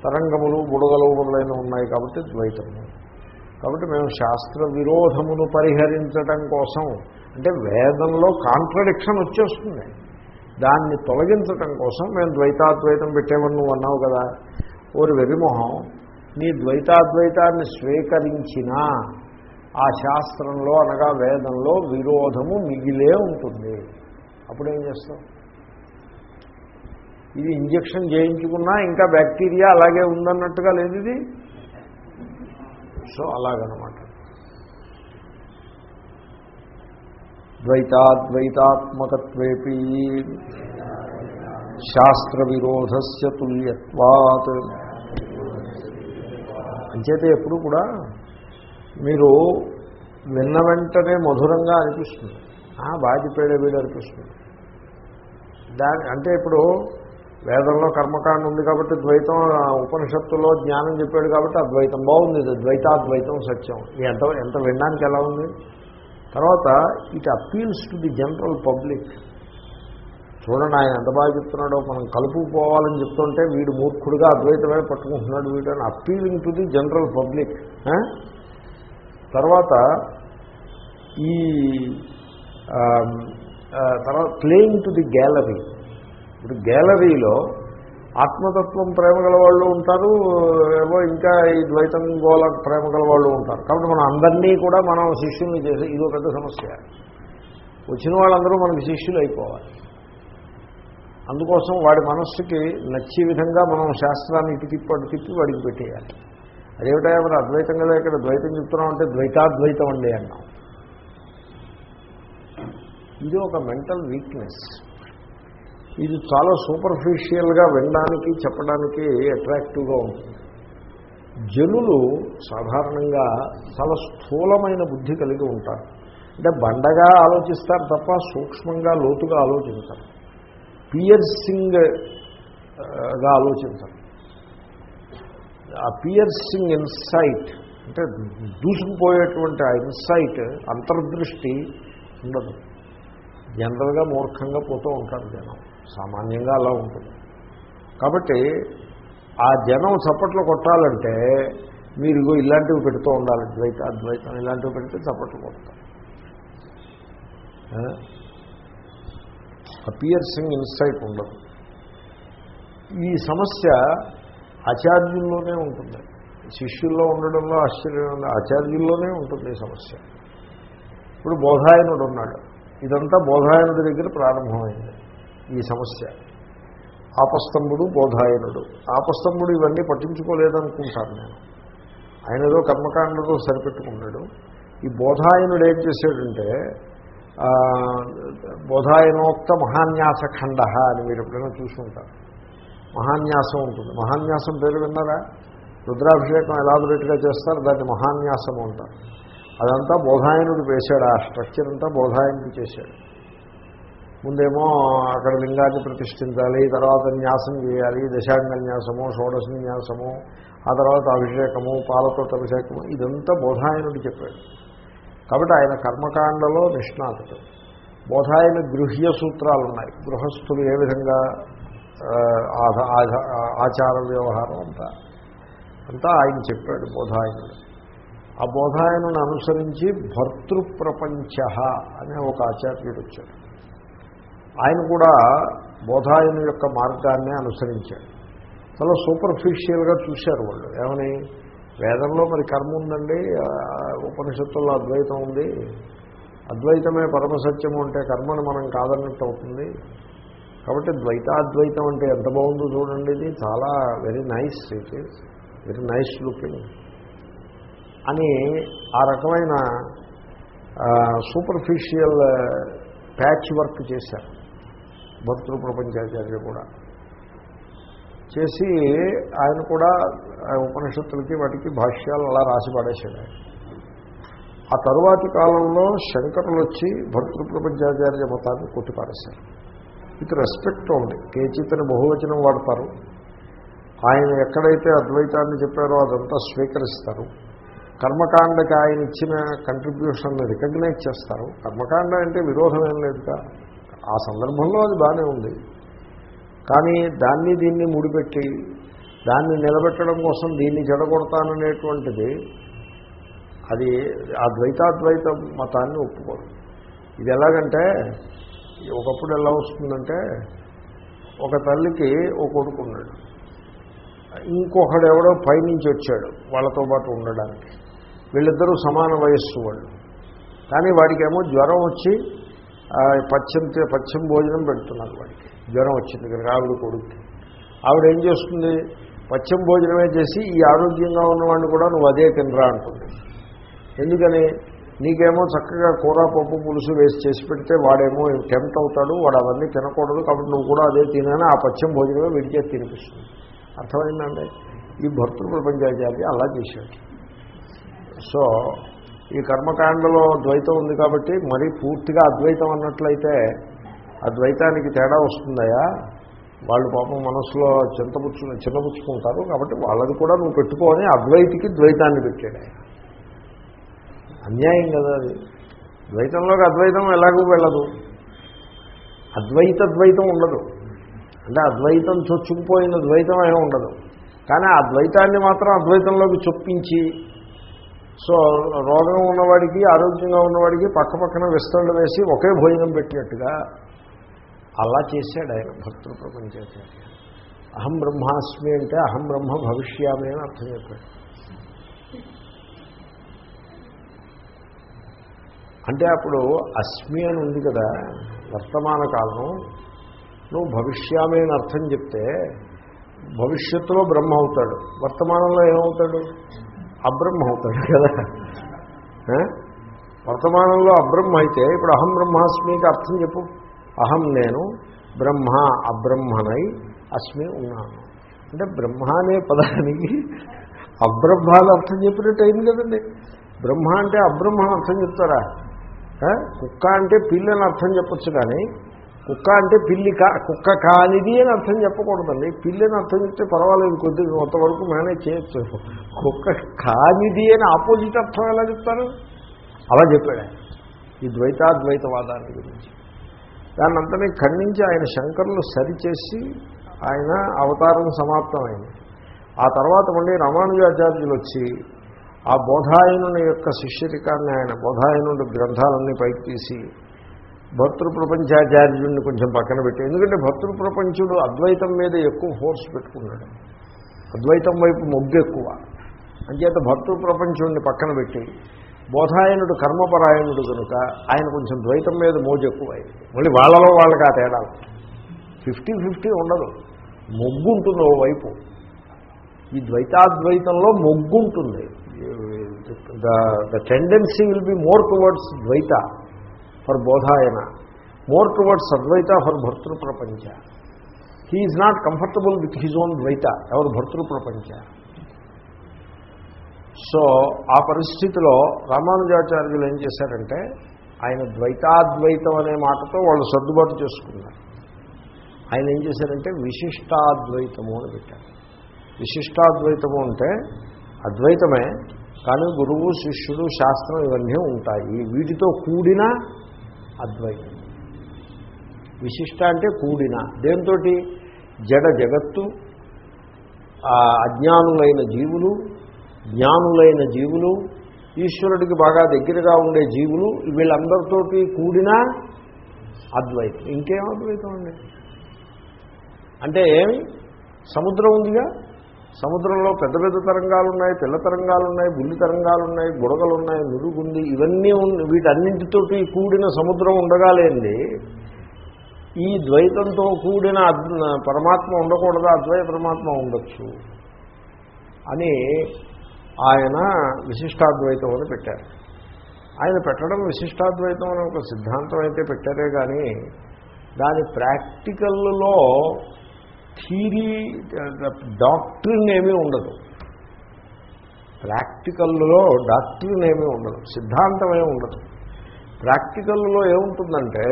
తరంగములు బుడగలు మొదలైన ఉన్నాయి కాబట్టి ద్వైతము. కాబట్టి మేము శాస్త్ర విరోధమును పరిహరించటం కోసం అంటే వేదంలో కాంట్రడిక్షన్ వచ్చేస్తుంది. దాన్ని తొలగించటం కోసం మేము ద్వైతాద్వైతం పెట్టేమని నువ్వు అన్నావు కదా. ఓరి వెరిమొహం నీ ద్వైతాద్వైతాన్ని స్వీకరించినా ఆ శాస్త్రంలో అనగా వేదంలో విరోధము మిగిలే ఉంటుంది. అప్పుడేం చేస్తాం? ఇది ఇంజక్షన్ చేయించుకున్నా ఇంకా బ్యాక్టీరియా అలాగే ఉందన్నట్టుగా లేదు ఇది? సో అలాగనమాట. ద్వైతాద్వైతాత్మకత్వేపి శాస్త్ర విరోధస్య తుల్యత్వాత్. అంచేతే ఎప్పుడు కూడా మీరు విన్న వెంటనే మధురంగా అనిపిస్తుంది. బాగా వీడు అనిపిస్తుంది. దాని అంటే ఇప్పుడు వేదంలో కర్మకాండ ఉంది కాబట్టి ద్వైతం ఉపనిషత్తులో జ్ఞానం చెప్పాడు కాబట్టి అద్వైతం బాగుంది ఇది. ద్వైతాద్వైతం సత్యం. ఎంత ఎంత వినడానికి ఎలా ఉంది? తర్వాత it appeals to the general public చూడండి ఆయన ఎంత బాగా చెప్తున్నాడో మనం కలుపుకోవాలని చెప్తుంటే వీడు మూర్ఖుడిగా అద్వైతమే పట్టుకుంటున్నాడు వీడు అని appealing to the general public తర్వాత ఈ తర్వాత ప్లేయింగ్ టు ది గ్యాలరీ ఇప్పుడు గ్యాలరీలో ఆత్మతత్వం ప్రేమ గల వాళ్ళు ఉంటారు ఏవో ఇంకా ఈ ద్వైతం గోల ప్రేమ గల వాళ్ళు ఉంటారు. కాబట్టి మనం అందరినీ కూడా మనం శిష్యుల్ని చేసి ఇదో పెద్ద సమస్య. వచ్చిన వాళ్ళందరూ మనకి శిష్యులు అయిపోవాలి అందుకోసం వాడి మనస్సుకి నచ్చే విధంగా మనం శాస్త్రాన్ని ఇటు తిప్పి అటు తిప్పి వాడికి పెట్టేయాలి. అదేమిటా మరి అద్వైతం కదా ఇక్కడ ద్వైతం చెప్తున్నాం అంటే ద్వైతాద్వైతం అండి అన్నాం. ఇది ఒక మెంటల్ వీక్నెస్. ఇది చాలా సూపర్ఫిషియల్గా వినడానికి చెప్పడానికి అట్రాక్టివ్గా ఉంటుంది. జనులు సాధారణంగా చాలా స్థూలమైన బుద్ధి కలిగి ఉంటారు. అంటే బండగా ఆలోచిస్తారు తప్ప సూక్ష్మంగా లోతుగా ఆలోచించారు. పియర్సింగ్గా ఆలోచించరు. ఆ పియర్సింగ్ ఇన్సైట్ అంటే దూసుకుపోయేటువంటి ఆ ఇన్సైట్ అంతర్దృష్టి ఉండదు. జనరల్గా మూర్ఖంగా పోతూ ఉంటారు జనం. సామాన్యంగా అలా ఉంటుంది. కాబట్టి ఆ జనం చప్పట్లు కొట్టాలంటే మీరు ఇలాంటివి పెడుతూ ఉండాలి ద్వైత అద్వైతం ఇలాంటివి పెడితే చప్పట్లు కొడతారు. అపియర్సింగ్ ఇన్సైట్ ఉండదు. ఈ సమస్య ఆచార్యుల్లోనే ఉంటుంది. శిష్యుల్లో ఉండడంలో ఆశ్చర్యం ఆచార్యుల్లోనే ఉంటుంది ఈ సమస్య. ఇప్పుడు బోధాయనుడు ఉన్నాడు. ఇదంతా బోధాయనుడి దగ్గర ప్రారంభమైంది ఈ సమస్య. ఆపస్తంభుడు బోధాయనుడు. ఆపస్తంభుడు ఇవన్నీ పట్టించుకోలేదనుకుంటాను నేను. ఆయన ఏదో కర్మకాండతో సరిపెట్టుకున్నాడు. ఈ బోధాయనుడు ఏం చేశాడంటే బోధాయనోక్త మహాన్యాస ఖండ అని మీరు ఎప్పుడైనా చూసుకుంటారు మహాన్యాసం ఉంటుంది. మహాన్యాసం పేరు విన్నారా? రుద్రాభిషేకం ఎలాబొరేట్గా చేస్తారు? దాన్ని మహాన్యాసం అంటారు. అదంతా బోధాయనుడు వేశాడు. ఆ స్ట్రక్చర్ అంతా బోధాయనుడు చేశాడు. ముందేమో అక్కడ లింగాన్ని ప్రతిష్ఠించాలి తర్వాత న్యాసం చేయాలి దశాంగ న్యాసము షోడశ న్యాసము ఆ తర్వాత అభిషేకము పాలతో అభిషేకము ఇదంతా బోధాయనుడు చెప్పాడు. కాబట్టి ఆయన కర్మకాండలో నిష్ణాతుడు. బోధాయన గృహ్య సూత్రాలు ఉన్నాయి గృహస్థులు ఏ విధంగా ఆచార వ్యవహారం అంతా? అంతా ఆయన చెప్పాడు బోధాయనుడు. ఆ బోధాయనను అనుసరించి భర్తృప్రపంచ అనే ఒక ఆచార్యుడు వచ్చాడు. ఆయన కూడా బోధాయను యొక్క మార్గాన్ని అనుసరించాడు. చాలా సూపర్ఫిషియల్గా చూశారు వాళ్ళు. ఏమని? వేదంలో మరి కర్మ ఉందండి. ఉపనిషత్తుల్లో అద్వైతం ఉంది. అద్వైతమే పరమసత్యము అంటే కర్మను మనం కాదన్నట్టు అవుతుంది. కాబట్టి ద్వైతాద్వైతం అంటే ఎంత బాగుందో చూడండి. ఇది చాలా very nice it is very nice looking అని ఆ రకమైన సూపర్ఫిషియల్ ప్యాచ్ వర్క్ చేశారు. భక్తులు ప్రపంచాచార్య కూడా. చేసి ఆయన కూడా ఉపనిషత్తులకి వాటికి భాష్యాలు అలా రాసి పడేసాడు ఆ తరువాతి కాలంలో శంకరులు వచ్చి భర్తృప్రపంచాచార్య మతాన్ని కొట్టిపారేశారు విత్ రెస్పెక్ట్ ఉంది. కేచితని బహువచనం వాడతారు? ఆయన ఎక్కడైతే అద్వైతాన్ని చెప్పారో అదంతా స్వీకరిస్తారు. కర్మకాండకి ఆయన ఇచ్చిన కంట్రిబ్యూషన్ని రికగ్నైజ్ చేస్తారు. కర్మకాండ అంటే విరోధం ఏం లేదుగా. ఆ సందర్భంలో అది బాగానే ఉంది. కానీ దాన్ని దీన్ని ముడిపెట్టి దాన్ని నిలబెట్టడం కోసం దీన్ని చెడగొడతాననేటువంటిది అది ఆ ద్వైతాద్వైత మతాన్ని ఒప్పుకోరు. ఇది ఎలాగంటే ఒకప్పుడు ఎలా వస్తుందంటే ఒక తల్లికి ఒక కొడుకు ఉన్నాడు. ఇంకొకడు ఎవడో పైనుంచి వచ్చాడు వాళ్ళతో పాటు ఉండడానికి. వీళ్ళిద్దరూ సమాన వయస్సు వాళ్ళు. కానీ వాడికేమో జ్వరం వచ్చి ఆ, పచ్చం పచ్చం భోజనం పెడుతున్నారు వాడికి. జ్వరం వచ్చింది ఇక్కడ ఆవిడ కొడుకు ఆవిడ ఏం చేస్తుంది? పచ్చం భోజనమే చేసి ఈ ఆరోగ్యంగా ఉన్నవాడిని కూడా నువ్వు అదే తినరా అంటుంది. ఎందుకని? నీకేమో చక్కగా కూర పప్పు పులుసు వేసి చేసి పెడితే వాడేమో టెంప్ట్ అవుతాడు వాడు అవన్నీ తినకూడదు కాబట్టి నువ్వు కూడా అదే తినని ఆ పచ్చం భోజనమే విడిచే తినిపిస్తుంది. అర్థమైందండి? ఈ భక్తుల ప్రపంచాచార్య అలా చేశాడు. సో ఈ కర్మకాండలో ద్వైతం ఉంది కాబట్టి మరీ పూర్తిగా అద్వైతం అన్నట్లయితే అద్వైతానికి తేడా వస్తుందయా? వాళ్ళు పాపం మనసులో చింతపుచ్చు చిన్నపుచ్చుకుంటారు కాబట్టి వాళ్ళది కూడా నువ్వు పెట్టుకోని అద్వైతికి ద్వైతాన్ని పెట్టాడు ఆయన. అన్యాయం కదా అది. ద్వైతంలోకి అద్వైతం ఎలాగూ వెళ్ళదు. అద్వైత ద్వైతం ఉండదు. అంటే అద్వైతం చొచ్చుకుపోయిన ద్వైతం ఏమి ఉండదు. కానీ ఆ ద్వైతాన్ని మాత్రం అద్వైతంలోకి చొప్పించి సో రోగం ఉన్నవాడికి ఆరోగ్యంగా ఉన్నవాడికి పక్క పక్కన విస్తరణ వేసి ఒకే భోజనం పెట్టినట్టుగా అలా చేశాడు ఆయన భక్తుల ప్రపంచాచార్య. అహం బ్రహ్మాస్మి అంటే అహం బ్రహ్మ భవిష్యామి అని అర్థం చెప్పాడు. అంటే అప్పుడు అస్మి అని ఉంది కదా వర్తమాన కాలం నువ్వు భవిష్యామి అని అర్థం చెప్తే భవిష్యత్తులో బ్రహ్మ అవుతాడు. వర్తమానంలో ఏమవుతాడు? అబ్రహ్మ అవుతాడు కదా. వర్తమానంలో అబ్రహ్మ అయితే ఇప్పుడు అహం బ్రహ్మాస్మికి అర్థం చెప్పు. అహం నేను బ్రహ్మ అబ్రహ్మనై అస్మి ఉన్నాను. అంటే బ్రహ్మ అనే పదానికి అబ్రహ్మాలు అర్థం చెప్పినట్టు అయింది కదండి. బ్రహ్మ అంటే అబ్రహ్మ అర్థం చెప్తారా? కుక్క అంటే పిల్లి అని అర్థం చెప్పచ్చు కానీ కుక్క అంటే పిల్లి కా కుక్క కానిది అని అర్థం చెప్పకూడదండి. పిల్లి అని అర్థం చెప్తే పర్వాలేదు కొద్దిగా కొంతవరకు మేనేజ్ చేయొచ్చు. కుక్క కానిది అని ఆపోజిట్ అర్థం ఎలా చెప్తారు? అలా చెప్పాడు. ఈ ద్వైతాద్వైతవాదాన్ని గురించి. దాన్ని అంతనే ఖండించి ఆయన శంకరులు సరిచేసి ఆయన అవతారం సమాప్తమైంది. ఆ తర్వాత మళ్ళీ రామానుజాచార్యులు వచ్చి ఆ బోధాయనుని యొక్క శిష్యరికాన్ని ఆయన బోధాయనుడి గ్రంథాలన్నీ పైకి తీసి భర్తృప్రపంచాచార్యుడిని కొంచెం పక్కన పెట్టి ఎందుకంటే భర్తృప్రపంచుడు అద్వైతం మీద ఎక్కువ ఫోర్స్ పెట్టుకున్నాడు. అద్వైతం వైపు మొగ్గు ఎక్కువ అంచేత భర్తృప్రపంచుడిని పక్కన పెట్టి బోధాయనుడు కర్మపరాయణుడు కనుక ఆయన కొంచెం ద్వైతం మీద మోజు ఎక్కువైంది మళ్ళీ వాళ్ళలో వాళ్ళకి ఆ తేడాలు ఫిఫ్టీ ఫిఫ్టీ ఉండదు. మొగ్గు ఉంటుంది ఓవైపు. ఈ ద్వైతాద్వైతంలో మొగ్గు ఉంటుంది the the tendency will be more towards Dvaita for Bodhayana. More towards Advaita for Bhartriprapancha he is not comfortable with his own Dvaita. ఎవరు భర్తృ ప్రపంచ సో ఆ పరిస్థితిలో రామానుజాచార్యులు ఏం చేశారంటే ఆయన ద్వైతాద్వైతం అనే మాటతో వాళ్ళు సర్దుబాటు చేసుకున్నారు. ఆయన ఏం చేశారంటే విశిష్టాద్వైతము అని పెట్టారు. విశిష్టాద్వైతము అంటే అద్వైతమే కానీ గురువు శిష్యుడు శాస్త్రం ఇవన్నీ ఉంటాయి. వీటితో కూడిన అద్వైతం. విశిష్ట అంటే కూడిన. దేంతో జడ జగత్తు అజ్ఞానులైన జీవులు జ్ఞానులైన జీవులు ఈశ్వరుడికి బాగా దగ్గరగా ఉండే జీవులు వీళ్ళందరితోటి కూడిన అద్వైతం. ఇంకేం అద్వైతం అండి? అంటే ఏమి సముద్రం ఉందిగా? సముద్రంలో పెద్ద పెద్ద తరంగాలు ఉన్నాయి పిల్ల తరంగాలు ఉన్నాయి బుల్లి తరంగాలు ఉన్నాయి బుడగలు ఉన్నాయి నురుగుంది ఇవన్నీ ఉన్న వీటన్నింటితోటి కూడిన సముద్రం ఉండగాలేండి ఈ ద్వైతంతో కూడిన పరమాత్మ ఉండకూడదు? అద్వైత పరమాత్మ ఉండొచ్చు. అని ఆయన విశిష్టాద్వైతం అని పెట్టారు. ఆయన పెట్టడం విశిష్టాద్వైతం అని ఒక సిద్ధాంతం అయితే పెట్టారే కానీ దాని ప్రాక్టికల్లో థీరీ డాక్టరీన్ ఏమీ ఉండదు. ప్రాక్టికల్లో డాక్టరీన్ ఏమీ ఉండదు. సిద్ధాంతం ఉండదు. ప్రాక్టికల్లో ఏముంటుందంటే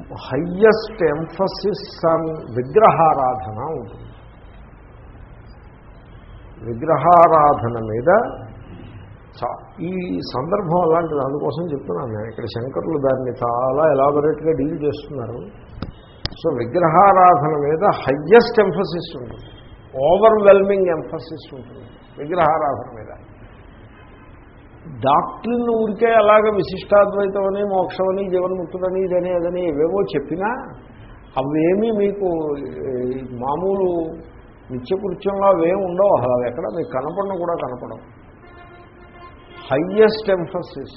హయ్యెస్ట్ ఎంఫసిస్ ఆన్ విగ్రహారాధన ఉంటుంది. విగ్రహారాధన మీద ఈ సందర్భం అలాంటిది. అందుకోసం చెప్తున్నాను నేను. ఇక్కడ శంకరులు దాన్ని చాలా ఎలాబొరేట్గా డీల్ చేస్తున్నారు. సో విగ్రహారాధన మీద హయ్యెస్ట్ ఎంఫసిస్ ఉంటుంది. ఓవర్వెల్మింగ్ ఎంఫసిస్ ఉంటుంది. విగ్రహారాధన మీద. డాక్టర్ని ఊరికే అలాగ విశిష్టాద్వైతం అని మోక్షమని జీవన్ముక్తుడని ఇదని అదని ఏవేవో చెప్పినా అవేమీ మీకు మామూలు నిత్యకృత్యంలో ఏమి ఉండవు అసలు అవి ఎక్కడ? మీకు కనపడను కూడా కనపడవు. Highest emphasis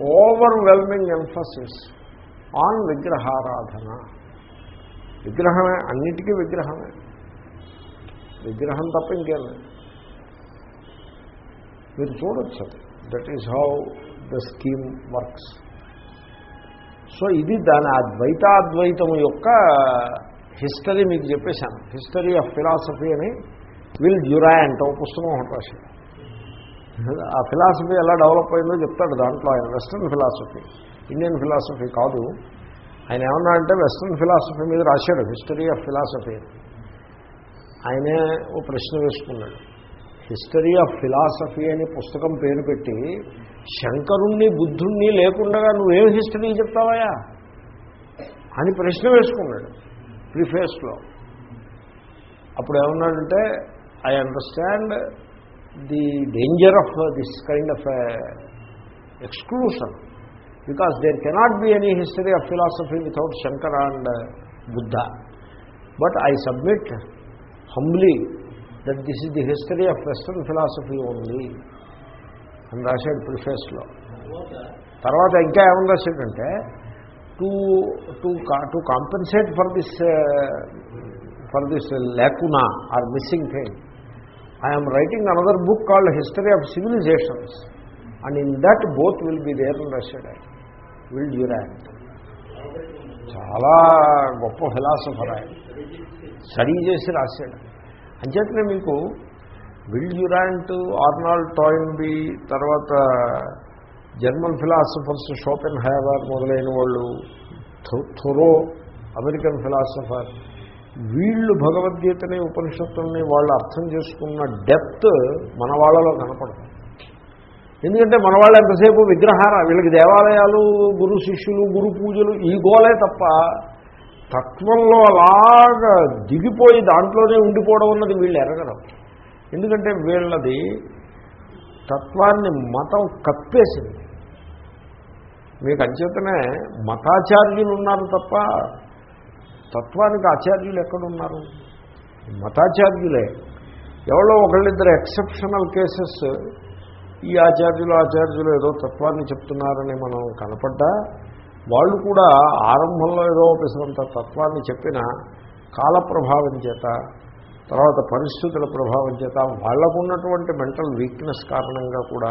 overwhelming emphasis on విగ్రహారాధన. విగ్రహమే అన్నిటికీ విగ్రహమే. విగ్రహం తప్ప ఇంకేం లేదు. మీరు చూడొచ్చు that is how the scheme works so ఇది దాని అద్వైతాద్వైతం యొక్క హిస్టరీ మీకు చెప్పేశాను. హిస్టరీ ఆఫ్ ఫిలాసఫీ అని విల్ డ్యూరాయంట్ ఒక పుస్తకం ఒకటి రాశాడు. ఆ ఫిలాసఫీ ఎలా డెవలప్ అయిందో చెప్తాడు దాంట్లో ఆయన. Western philosophy. ఇండియన్ ఫిలాసఫీ కాదు. ఆయన ఏమన్నా అంటే వెస్ట్రన్ ఫిలాసఫీ మీద రాశాడు హిస్టరీ ఆఫ్ ఫిలాసఫీ ఆయనే ఓ ప్రశ్న వేసుకున్నాడు. హిస్టరీ ఆఫ్ ఫిలాసఫీ అని పుస్తకం పేరు పెట్టి శంకరుణ్ణి బుద్ధుణ్ణి లేకుండా నువ్వేం హిస్టరీ చెప్తావయా అని ప్రశ్న వేసుకున్నాడు. ప్రిఫేస్లో అప్పుడు ఏమన్నాడంటే I understand the danger of this kind of uh, exclusion because there cannot be any history of philosophy without Shankar and Buddha. But I submit humbly that this is the history of western philosophy only. అని రాశాడు ప్రిఫేస్లో తర్వాత ఇంకా ఏమని రాశాడంటే to to to compensate for this for this lacuna or missing thing I'm writing another book called history of civilizations and in that both will be there అని రాశాడు ఆయన will Durant చాలా గొప్ప ఫిలాసఫర్ ఆయన. స్టడీ చేసి రాశాడు. అంచేతనే మీకు విల్ డ్యూరాంట్ ఆర్నాల్డ్ టాయిన్బీ తర్వాత జర్మన్ ఫిలాసఫర్స్ షోపెన్ హ్యావర్ మొదలైన వాళ్ళు థొరో అమెరికన్ ఫిలాసఫర్ వీళ్ళు భగవద్గీతని ఉపనిషత్తుల్ని వాళ్ళు అర్థం చేసుకున్న డెప్త్ మన వాళ్ళలో కనపడదు. ఎందుకంటే మన వాళ్ళు ఎంతసేపు విగ్రహార? వీళ్ళకి దేవాలయాలు గురు శిష్యులు గురు పూజలు ఈ గోలే తప్ప తత్వంలో అలాగా దిగిపోయి దాంట్లోనే ఉండిపోవడం అన్నది వీళ్ళు ఎరగడం ఎందుకంటే వీళ్ళది తత్వాన్ని మతం కప్పేసింది. మీకు అంచేతనే మతాచార్యులు ఉన్నారు తప్ప తత్వానికి ఆచార్యులు ఎక్కడున్నారు? మతాచార్యులే. ఎవరో ఒకళ్ళిద్దరు ఎక్సెప్షనల్ కేసెస్ ఈ ఆచార్యులు ఆచార్యులు ఏదో తత్వాన్ని చెప్తున్నారని మనం కనపడ్డా వాళ్ళు కూడా ఆరంభంలో ఏదో పిసరంత తత్వాన్ని చెప్పిన కాల ప్రభావం చేత తర్వాత పరిస్థితుల ప్రభావం చేత వాళ్ళకు ఉన్నటువంటి మెంటల్ వీక్నెస్ కారణంగా కూడా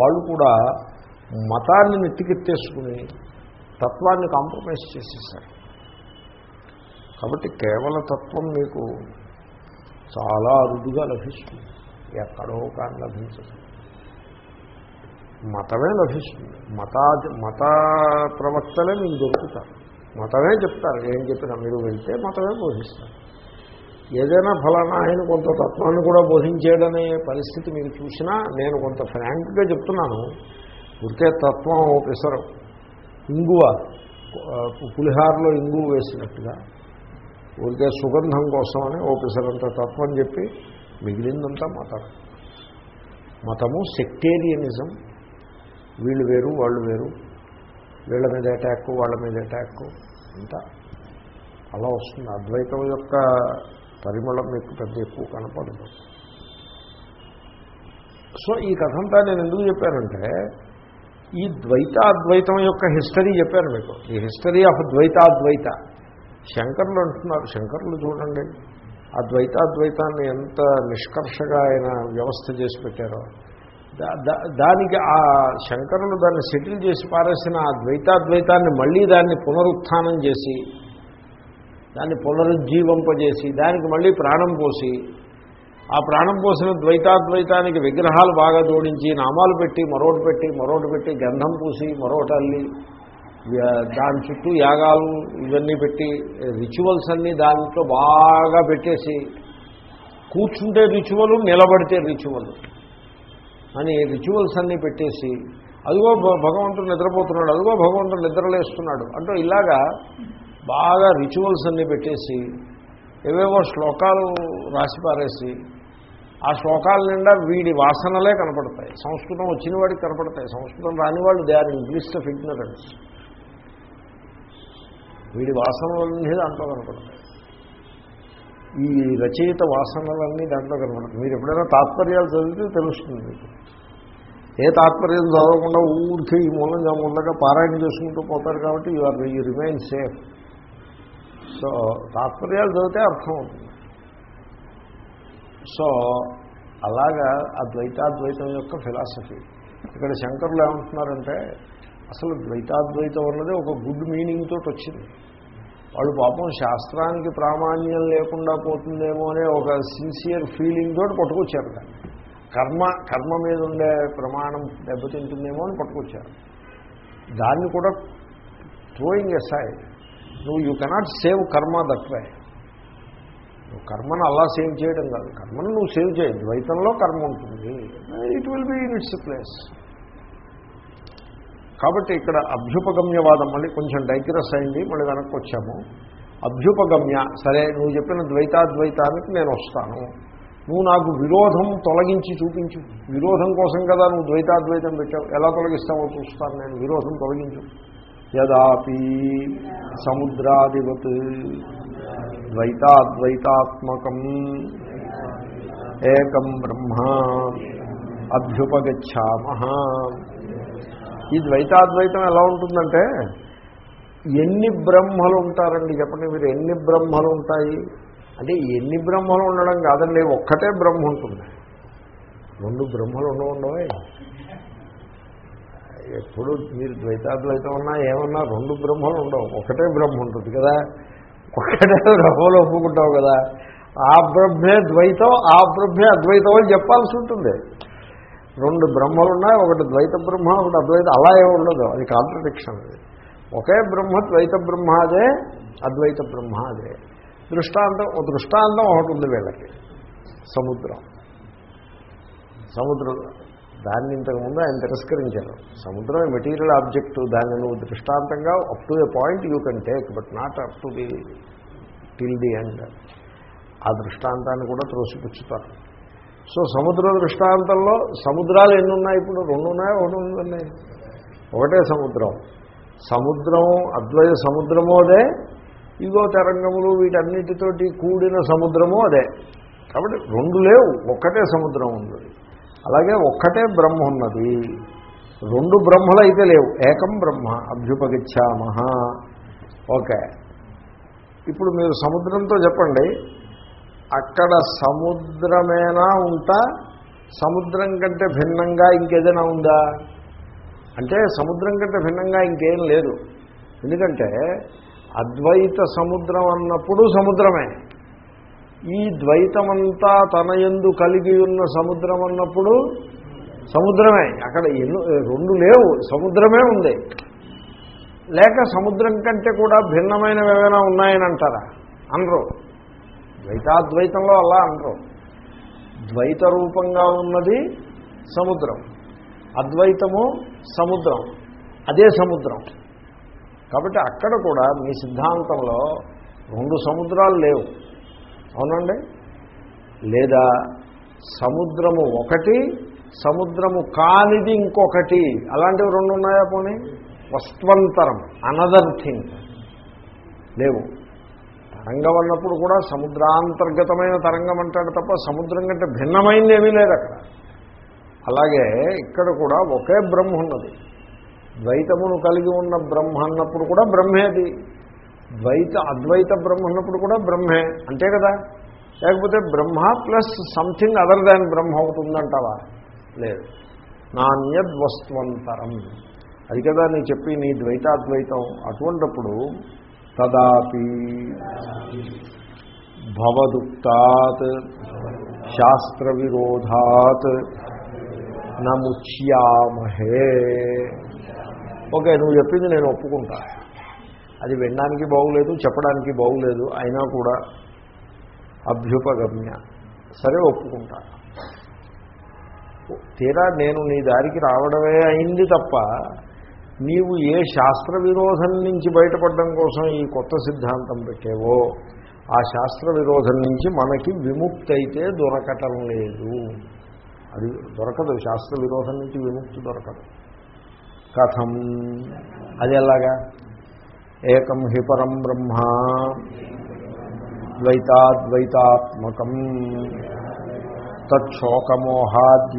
వాళ్ళు కూడా మతాన్ని నెత్తికెత్తేసుకుని తత్వాన్ని కాంప్రమైజ్ చేసేసారు కాబట్టి కేవల తత్వం మీకు చాలా అరుదుగా లభిస్తుంది. ఎక్కడో కానీ లభించదు. మతమే లభిస్తుంది. మతా మత ప్రవక్తలే మీకు దొరుకుతారు. మతమే చెప్తారు. ఏం చెప్పినా మీరు వెళ్తే మతమే బోధిస్తారు. ఏదైనా ఫలానా ఆయన కొంత తత్వాన్ని కూడా బోధించేయడనే పరిస్థితి మీరు చూసినా నేను కొంత ఫ్రాంక్గా చెప్తున్నాను. ఉరికే తత్వం ఒకసారి ఇంగువ పులిహారలో ఇంగువ వేసినట్టుగా. ఊరికే సుగంధం కోసమని ఓ తత్వం చెప్పి మిగిలిందంతా మతం. మతము సెక్టేరియనిజం. వీళ్ళు వేరు వాళ్ళు వేరు. వీళ్ళ మీద అటాక్ వాళ్ళ మీద అటాక్. అంతా. అలా వస్తుంది. అద్వైతం యొక్క పరిమళం మీకు పెద్ద ఎక్కువ కనపడదు. సో ఈ కథంతా నేను ఎందుకు చెప్పానంటే ఈ ద్వైతాద్వైతం యొక్క హిస్టరీ చెప్పాను మీకు. ఈ హిస్టరీ ఆఫ్ ద్వైతాద్వైత. శంకర్లు అంటున్నారు శంకర్లు చూడండి. ఆ ద్వైతాద్వైతాన్ని ఎంత నిష్కర్షగా ఆయన వ్యవస్థ చేసి పెట్టారో. దా- దా- దానికి ఆ శంకరులు దాన్ని సెటిల్ చేసి పారేసిన ఆ ద్వైతాద్వైతాన్ని మళ్ళీ దాన్ని పునరుత్థానం చేసి దాన్ని పునరుజ్జీవింపజేసి దానికి మళ్ళీ ప్రాణం పోసి ఆ ప్రాణం పోసిన ద్వైతాద్వైతానికి విగ్రహాలు బాగా జోడించి నామాలు పెట్టి మరోటి పెట్టి మరోటి పెట్టి గంధం పూసి మరోటి అల్లి దాని చుట్టూ యాగాలు ఇవన్నీ పెట్టి రిచువల్స్ అన్నీ దాంట్లో బాగా పెట్టేసి కూర్చుంటే రిచువలు నిలబడితే రిచువలు అని రిచువల్స్ అన్నీ పెట్టేసి అదిగో భ- భగవంతుడు నిద్రపోతున్నాడు అదిగో భగవంతుడు నిద్రలేస్తున్నాడు అంటూ ఇలాగా బాగా రిచువల్స్ అన్నీ పెట్టేసి ఏవేవో శ్లోకాలు రాసి పారేసి ఆ శ్లోకాల నిండా వీడి వాసనలే కనపడతాయి. సంస్కృతం వచ్చిన వాడికి కనపడతాయి. సంస్కృతం రాని వాళ్ళు they are English of ignorance వీడి వాసనలన్నీ దాంట్లో కనపడతాయి. ఈ రచయిత వాసనలన్నీ దాంట్లో కనపడతాయి. మీరు ఎప్పుడైనా తాత్పర్యాలు చదివితే తెలుస్తుంది మీకు. ఏ తాత్పర్యం చదవకుండా ఊరికే ఈ మూలంగా ఆ మూలంగా పారాయణ చేసుకుంటూ పోతారు కాబట్టి you are you remain safe so తాత్పర్యాలు చదివితే అర్థం అవుతుంది. సో అలాగా ఆ ద్వైతాద్వైతం యొక్క ఫిలాసఫీ. ఇక్కడ శంకరులు ఏమంటున్నారంటే అసలు ద్వైతాద్వైతం అన్నది ఒక గుడ్ మీనింగ్ తోటి వచ్చింది. వాళ్ళు పాపం శాస్త్రానికి ప్రామాణ్యం లేకుండా పోతుందేమో అనే ఒక సిన్సియర్ ఫీలింగ్ తోటి పట్టుకొచ్చారు కర్మ కర్మ మీద ఉండే ప్రమాణం దెబ్బతింటుందేమో అని పట్టుకొచ్చారు. దాన్ని కూడా థ్రోయింగ్ ఎసైడ్ నువ్వు you cannot save karma that way నువ్వు కర్మను అలా సేవ్ చేయడం కాదు. కర్మను నువ్వు సేవ్ చేయ ద్వైతంలో కర్మ ఉంటుంది. It will be in its place కాబట్టి ఇక్కడ అభ్యుపగమ్యవాదం మళ్ళీ కొంచెం డైగ్రెస్ అయింది మళ్ళీ వెనక్కి వచ్చాము. అభ్యుపగమ్య సరే నువ్వు చెప్పిన ద్వైతాద్వైతానికి నేను వస్తాను. నువ్వు నాకు విరోధం తొలగించి చూపించు. విరోధం కోసం కదా నువ్వు ద్వైతాద్వైతం పెట్టావు. ఎలా తొలగిస్తావో చూస్తాను నేను. విరోధం తొలగించు. యదాపి సముద్రాదివత్ ద్వైతాద్వైతాత్మకం ఏకం బ్రహ్మ అభ్యుపగచ్చామ ఈ ద్వైతాద్వైతం ఎలా ఉంటుందంటే ఎన్ని బ్రహ్మలు ఉంటారండి చెప్పండి మీరు ఎన్ని బ్రహ్మలు ఉంటాయి? అంటే ఎన్ని బ్రహ్మలు ఉండడం కాదండి ఒక్కటే బ్రహ్మ ఉంటుంది. రెండు బ్రహ్మలు ఉండవు ఉండవే. ఎప్పుడు మీరు ద్వైతాద్వైతం ఉన్నా ఏమన్నా రెండు బ్రహ్మలు ఉండవు. ఒకటే బ్రహ్మ ఉంటుంది కదా. ఒకటే బ్రహ్మలు ఒప్పుకుంటావు కదా. ఆ బ్రహ్మే ద్వైతం ఆ బ్రహ్మే అద్వైతం అని చెప్పాల్సి ఉంటుంది. రెండు బ్రహ్మలు ఉన్నాయి ఒకటి ద్వైత బ్రహ్మ ఒకటి అద్వైత అలా ఏమి ఉండదు. అది కాంట్రడిక్షన్ అది. ఒకే బ్రహ్మ ద్వైత బ్రహ్మ అదే అద్వైత బ్రహ్మ అదే. దృష్టాంతం ఒక దృష్టాంతం ఒకటి ఉంది వీళ్ళకి. సముద్రం. సముద్రం. దాన్ని ఇంతకుముందు ఆయన తిరస్కరించారు. సముద్రం మెటీరియల్ ఆబ్జెక్ట్ దాన్ని నువ్వు దృష్టాంతంగా up to the point you can take but not up to the till the end ఆ దృష్టాంతాన్ని కూడా త్రోసిపుచ్చుతారు. సో సముద్ర దృష్టాంతంలో సముద్రాలు ఎన్ని ఉన్నాయి ఇప్పుడు? రెండు ఉన్నాయా? ఒకటి ఉందండి ఒకటే సముద్రం. సముద్రం అద్వయ సముద్రము అదే ఇగో తరంగములు వీటన్నిటితోటి కూడిన సముద్రము అదే. కాబట్టి రెండు లేవు ఒక్కటే సముద్రం ఉంది. అలాగే ఒక్కటే బ్రహ్మ ఉన్నది. రెండు బ్రహ్మలు అయితే లేవు. ఏకం బ్రహ్మ అభ్యుపగచ్చామహ ఓకే. ఇప్పుడు మీరు సముద్రంతో చెప్పండి. అక్కడ సముద్రమేనా ఉంటా? సముద్రం కంటే భిన్నంగా ఇంకేదైనా ఉందా? అంటే సముద్రం కంటే భిన్నంగా ఇంకేం లేదు. ఎందుకంటే అద్వైత సముద్రం అన్నప్పుడు సముద్రమే. ఈ ద్వైతమంతా తన ఎందు కలిగి ఉన్న సముద్రం అన్నప్పుడు సముద్రమే. అక్కడ ఎన్నో రెండు లేవు. సముద్రమే ఉంది. లేక సముద్రం కంటే కూడా భిన్నమైనవి ఏమైనా ఉన్నాయని అంటారా? అనరు. ద్వైతాద్వైతంలో అలా అనరు. ద్వైత రూపంగా ఉన్నది సముద్రం. అద్వైతము సముద్రం. అదే సముద్రం. కాబట్టి అక్కడ కూడా మీ సిద్ధాంతంలో రెండు సముద్రాలు లేవు. అవునండి. లేదా సముద్రము ఒకటి సముద్రము కానిది ఇంకొకటి. అలాంటివి రెండు ఉన్నాయా పోనీ? వస్త్వంతరం అనదర్ థింగ్ లేవు. తరంగం అన్నప్పుడు కూడా సముద్రాంతర్గతమైన తరంగం అంటాడు తప్ప సముద్రం కంటే భిన్నమైంది ఏమీ లేదు అక్కడ. అలాగే ఇక్కడ కూడా ఒకే బ్రహ్మ ఉన్నది. ద్వైతమును కలిగి ఉన్న బ్రహ్మ అన్నప్పుడు కూడా బ్రహ్మేది. ద్వైత అద్వైత బ్రహ్మ ఉన్నప్పుడు కూడా బ్రహ్మే అంతే కదా? లేకపోతే Brahma plus something other than Brahma అవుతుందంటావా లేదు. నాణ్యద్వస్త్వంతరం. అది కదా నేను చెప్పి నీ ద్వైతాద్వైతం. అటువంటప్పుడు తదాపి భవదుక్తాత్ శాస్త్ర విరోధాత్ నముచ్యామహే. ఓకే నువ్వు చెప్పింది నేను ఒప్పుకుంటా. అది వినడానికి బాగులేదు చెప్పడానికి బాగులేదు అయినా కూడా అభ్యుపగమ్య. సరే ఒప్పుకుంటా. తీరా నేను నీ దారికి రావడమే అయింది తప్ప నీవు ఏ శాస్త్ర విరోధం నుంచి బయటపడడం కోసం ఈ కొత్త సిద్ధాంతం పెట్టేవో ఆ శాస్త్ర విరోధం నుంచి మనకి విముక్తి అయితే దొరకటం లేదు. అది దొరకదు శాస్త్ర విరోధం నుంచి విముక్తి దొరకదు. కథం. అది ఎలాగా? ఏకం హి పరం బ్రహ్మ. ద్వైతాద్వైతాత్మకం. తోకమోహాద్యతీతత్వాత్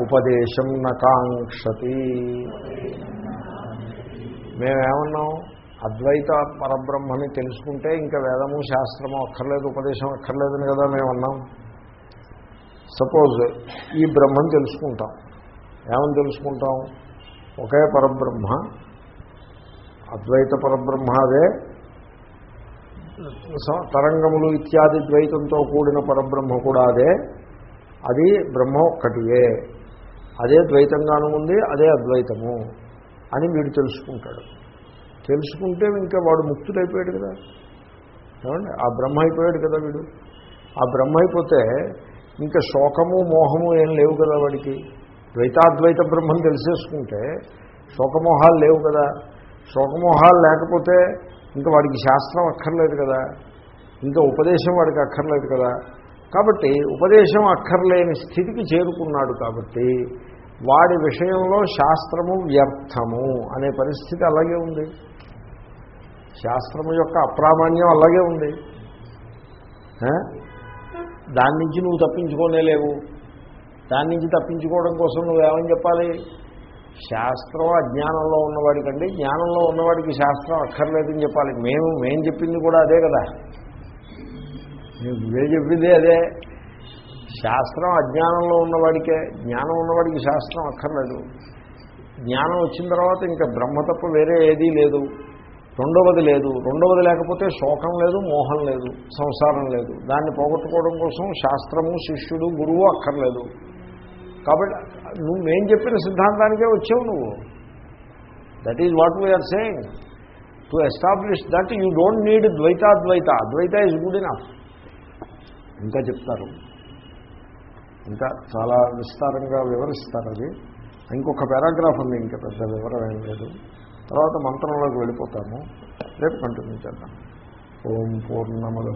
ఉపదేశం నకాంక్షతి. మేమేమన్నాం? అద్వైత పరబ్రహ్మని తెలుసుకుంటే ఇంకా వేదము శాస్త్రము అక్కర్లేదు ఉపదేశం అక్కర్లేదని కదా మేమన్నాం. సపోజ్ ఈ బ్రహ్మను తెలుసుకుంటాం. ఏమని తెలుసుకుంటాం? ఒకే పరబ్రహ్మ అద్వైత పరబ్రహ్మ అదే. స- తరంగములు ఇత్యాది ద్వైతంతో కూడిన పరబ్రహ్మ కూడా అదే. అది బ్రహ్మ ఒక్కటియే. అదే ద్వైతంగాను ఉంది అదే అద్వైతము అని వీడు తెలుసుకుంటాడు. తెలుసుకుంటే ఇంకా వాడు ముక్తుడైపోయాడు కదా. ఏమండి? ఆ బ్రహ్మ అయిపోయాడు కదా వీడు. ఆ బ్రహ్మ అయిపోతే ఇంకా శోకము మోహము ఏం లేవు కదా వాడికి. ద్వైతాద్వైత బ్రహ్మం తెలిసేసుకుంటే శోకమోహాలు లేవు కదా. శోకమోహాలు లేకపోతే ఇంకా వాడికి శాస్త్రం అక్కర్లేదు కదా. ఇంకా ఉపదేశం వాడికి అక్కర్లేదు కదా. కాబట్టి ఉపదేశం అక్కర్లేని స్థితికి చేరుకున్నాడు కాబట్టి వాడి విషయంలో శాస్త్రము వ్యర్థము అనే పరిస్థితి అలాగే ఉంది. శాస్త్రము యొక్క అప్రామాణ్యం అలాగే ఉంది. దాని నుంచి నువ్వు తప్పించుకోనేలేవు దాని నుంచి తప్పించుకోవడం కోసం నువ్వేమని చెప్పాలి? శాస్త్రం అజ్ఞానంలో ఉన్నవాడికండి జ్ఞానంలో ఉన్నవాడికి శాస్త్రం అక్కర్లేదని చెప్పాలి. మేము మేం చెప్పింది కూడా అదే కదా. నువ్వే చెప్పింది అదే. శాస్త్రం అజ్ఞానంలో ఉన్నవాడికే జ్ఞానం ఉన్నవాడికి శాస్త్రం అక్కర్లేదు. జ్ఞానం వచ్చిన తర్వాత ఇంకా బ్రహ్మ తప్ప వేరే ఏదీ లేదు. రెండవది లేదు. రెండవది లేకపోతే శోకం లేదు మోహం లేదు సంసారం లేదు. దాన్ని పోగొట్టుకోవడం కోసం శాస్త్రము శిష్యుడు గురువు అక్కర్లేదు. కాబట్టి నువ్వు మేము చెప్పిన సిద్ధాంతానికే వచ్చావు నువ్వు. That is what we're saying to establish that you don't need Dvaitadvaita. Advaita is good enough ఇంకా చెప్తారు. ఇంకా చాలా విస్తారంగా వివరిస్తారు అది. ఇంకొక పారాగ్రాఫ్ ఉంది ఇంకా పెద్ద వివరం ఏం లేదు. తర్వాత మంత్రంలోకి వెళ్ళిపోతాము. రేపు కంటిన్యూ చేద్దాం. ఓం పూర్ణములు